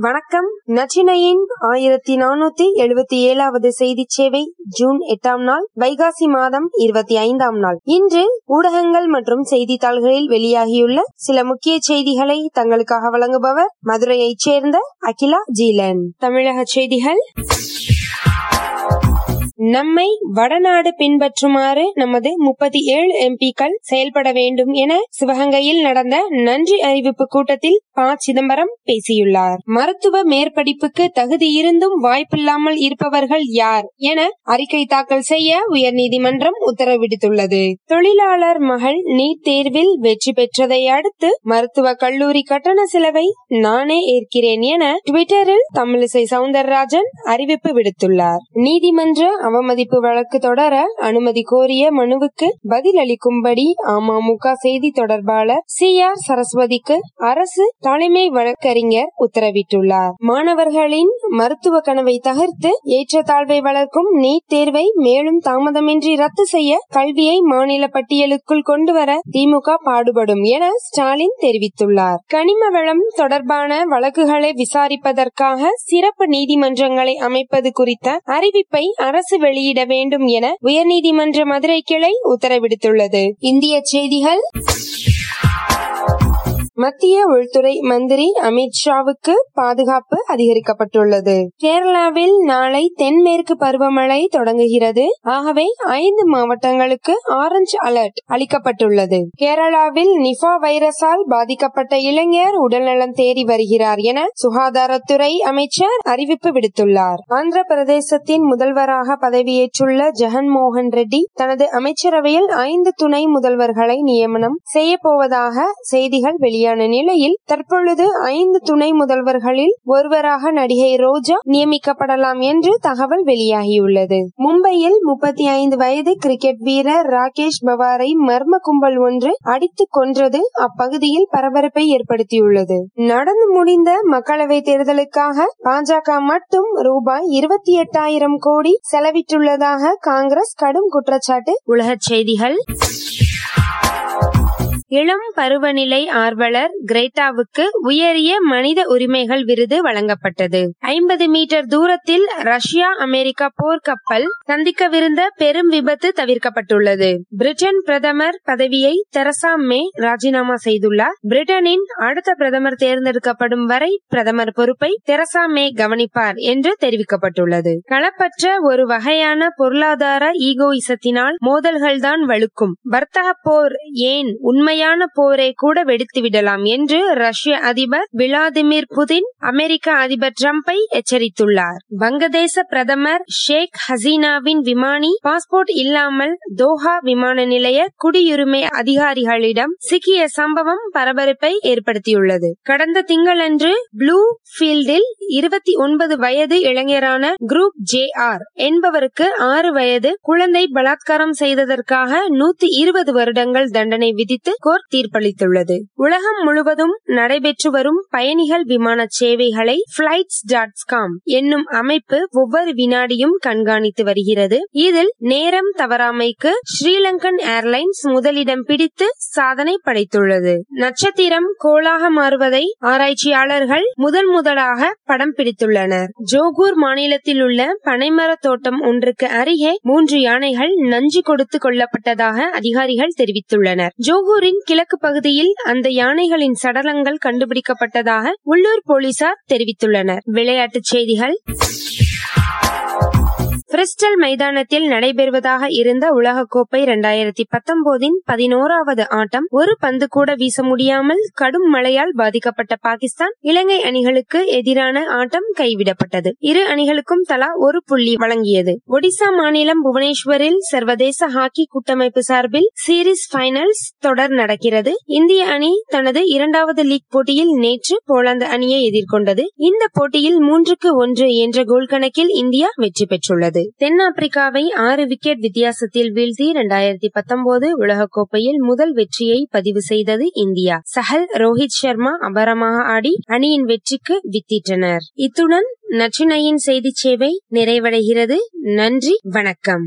வணக்கம். நச்சினையின் ஆயிரத்தி நானூத்தி எழுபத்தி ஏழாவது செய்தி சேவை ஜூன் எட்டாம் நாள் வைகாசி மாதம் இருபத்தி ஐந்தாம் நாள். இன்று ஊடகங்கள் மற்றும் செய்தித்தாள்களில் வெளியாகியுள்ள சில முக்கிய செய்திகளை தங்களுக்காக வழங்குபவர் மதுரையைச் சேர்ந்த அகிலா ஜீலன். தமிழக செய்திகள். நம்மை வடநாடு பின்பற்றுமாறு நமது முப்பத்தி ஏழு எம்பிக்கள் செயல்பட வேண்டும் என சிவகங்கையில் நடந்த நன்றி அறிவிப்பு கூட்டத்தில் ப. சிதம்பரம் பேசியுள்ளார். மருத்துவ மேற்படிப்புக்கு தகுதி இருந்தும் வாய்ப்பில்லாமல் இருப்பவர்கள் யார் என அறிக்கை தாக்கல் செய்ய உயர்நீதிமன்றம் உத்தரவிடுத்துள்ளது. தொழிலாளர் மகள் நீட் தேர்வில் வெற்றி பெற்றதை அடுத்து மருத்துவ கல்லூரி கட்டண செலவை நானே ஏற்கிறேன் என டுவிட்டரில் தமிழிசை சவுந்தரராஜன் அறிவிப்பு விடுத்துள்ளார். நீதிமன்ற அவமதிப்பு வழக்கு தொடர அனுமதி கோரிய மனுவுக்கு பதில் அளிக்கும்படி அமமுக செய்தி தொடர்பாளர் சி ஆர் சரஸ்வதிக்கு அரசு தலைமை வழக்கறிஞர் உத்தரவிட்டுள்ளார். மாணவர்களின் மருத்துவ கனவை தகர்த்து ஏற்றத்தாழ்வை வளர்க்கும் நீட் தேர்வை மேலும் தாமதமின்றி ரத்து செய்ய கல்வியை மாநில பட்டியலுக்குள் கொண்டு வர திமுக பாடுபடும் என ஸ்டாலின் தெரிவித்துள்ளார். கனிம வளம் தொடர்பான வழக்குகளை விசாரிப்பதற்காக சிறப்பு நீதிமன்றங்களை அமைப்பது குறித்த அறிவிப்பை அரசு வெளியிட வேண்டும் என உயர்நீதிமன்ற மதுரை கிளை உத்தரவிடுத்துள்ளது. இந்திய செய்திகள். மத்திய உள்துறை மந்திரி அமித்ஷாவுக்கு பாதுகாப்பு அதிகரிக்கப்பட்டுள்ளது. கேரளாவில் நாளை தென்மேற்கு பருவமழை தொடங்குகிறது. ஆகவே ஐந்து மாவட்டங்களுக்கு ஆரஞ்சு அலர்ட் அளிக்கப்பட்டுள்ளது. கேரளாவில் நிபா வைரஸால் பாதிக்கப்பட்ட இளைஞர் உடல்நலம் தேடி வருகிறார் என சுகாதாரத்துறை அமைச்சர் அறிவிப்பு விடுத்துள்ளார். ஆந்திர பிரதேசத்தின் முதல்வராக பதவியேற்றுள்ள ஜெகன்மோகன் ரெட்டி தனது அமைச்சரவையில் ஐந்து துணை முதல்வர்களை நியமனம் செய்யப்போவதாக செய்திகள் வெளியான நிலையில் தற்பொழுது ஐந்து துணை முதல்வர்களில் ஒருவராக நடிகை ரோஜா நியமிக்கப்படலாம் என்று தகவல் வெளியாகியுள்ளது. மும்பையில் முப்பத்தி ஐந்து வயது கிரிக்கெட் வீரர் ராகேஷ் பவாரை மர்ம கும்பல் ஒன்று அடித்துக் கொன்றது அப்பகுதியில் பரபரப்பை ஏற்படுத்தியுள்ளது. நடந்து முடிந்த மக்களவை தேர்தலுக்காக பாஜக மட்டும் ரூபாய் இருபத்தி எட்டாயிரம் கோடி செலவிட்டுள்ளதாக காங்கிரஸ் கடும் குற்றச்சாட்டு. உலகச் செய்திகள். இளம் பருவநிலை ஆர்வலர் கிரேட்டாவுக்கு உயரிய மனித உரிமைகள் விருது வழங்கப்பட்டது. ஐம்பது மீட்டர் தூரத்தில் ரஷ்யா அமெரிக்கா போர்க்கப்பல் சந்திக்கவிருந்த பெரும் விபத்து தவிர்க்கப்பட்டுள்ளது. பிரிட்டன் பிரதமர் பதவியை தெரசா மே ராஜினாமா செய்துள்ளார். பிரிட்டனின் அடுத்த பிரதமர் தேர்ந்தெடுக்கப்படும் வரை பிரதமர் பொறுப்பை தெரசா மே கவனிப்பார் என்று தெரிவிக்கப்பட்டுள்ளது. களப்பற்ற ஒரு வகையான பொருளாதார ஈகோயிசத்தினால் மோதல்கள்தான் வலுக்கும் வர்த்தக போர் ஏன் உண்மை உண்மையான போரை கூட வெடித்து விடலாம் என்று ரஷ்ய அதிபர் விளாதிமிர் புதின் அமெரிக்க அதிபர் டிரம்பை எச்சரித்துள்ளார். வங்கதேச பிரதமர் ஷேக் ஹசீனாவின் விமானி பாஸ்போர்ட் இல்லாமல் தோஹா விமான நிலைய குடியுரிமை அதிகாரிகளிடம் சிக்கிய சம்பவம் பரபரப்பை ஏற்படுத்தியுள்ளது. கடந்த திங்களன்று ப்ளூ ஃபீல்டில் இருபத்தி ஒன்பது வயது இளைஞரான குரூப் ஜே ஆர் என்பவருக்கு ஆறு வயது குழந்தை பலாத்காரம் செய்ததற்காக நூத்தி இருபது வருடங்கள் தண்டனை விதித்து கோர்ட் தீர்ப்பளித்துள்ளது. உலகம் முழுவதும் நடைபெற்று வரும் பயணிகள் விமான சேவைகளை பிளைட்ஸ் டாட் காம் என்னும் அமைப்பு ஒவ்வொரு வினாடியும் கண்காணித்து வருகிறது. இதில் நேரம் தவறாமைக்கு ஸ்ரீலங்கன் ஏர்லைன்ஸ் முதலிடம் பிடித்து சாதனை படைத்துள்ளது. நட்சத்திரம் கோளாக மாறுவதை ஆராய்ச்சியாளர்கள் முதல் முதலாக படம் பிடித்துள்ளனர். ஜோகூர் மாநிலத்தில் உள்ள பனைமர தோட்டம் ஒன்றுக்கு அருகே மூன்று யானைகள் நஞ்சு கொடுத்து கொல்லப்பட்டதாக அதிகாரிகள் தெரிவித்துள்ளனர். ஜோகூரின் கிழக்கு பகுதியில் அந்த யானைகளின் சடலங்கள் கண்டுபிடிக்கப்பட்டதாக உள்ளூர் போலீசார் தெரிவித்துள்ளனர். விளையாட்டுச் செய்திகள். பிரிஸ்டல் மைதானத்தில் நடைபெறுவதாக இருந்த உலகக்கோப்பை இரண்டாயிரத்தி பத்தொன்பதின் பதினோராவது ஆட்டம் ஒரு பந்து கூட வீச முடியாமல் கடும் மழையால் பாதிக்கப்பட்ட பாகிஸ்தான் இலங்கை அணிகளுக்கு எதிரான ஆட்டம் கைவிடப்பட்டது. இரு அணிகளுக்கும் தலா ஒரு புள்ளி வழங்கியது. ஒடிசா மாநிலம் புவனேஸ்வரில் சர்வதேச ஹாக்கி கூட்டமைப்பு சார்பில் சீரீஸ் பைனல்ஸ் தொடர் நடக்கிறது. இந்திய அணி தனது இரண்டாவது லீக் போட்டியில் நேற்று போலாந்து அணியை எதிர்கொண்டது. இந்த போட்டியில் மூன்றுக்கு ஒன்று என்ற கோல் கணக்கில் இந்தியா வெற்றி பெற்றுள்ளது. தென்னாப்பிரிக்காவை ஆறு விக்கெட் வித்தியாசத்தில் வீழ்த்தி இரண்டாயிரத்தி பத்தொன்பது உலகக்கோப்பையில் முதல் வெற்றியை பதிவு செய்தது இந்தியா. சஹல் ரோஹித் சர்மா அபாரமாக ஆடி அணியின் வெற்றிக்கு வித்திட்டனர். இத்துடன் நற்றினையின் செய்தி சேவை நிறைவடைகிறது. நன்றி வணக்கம்.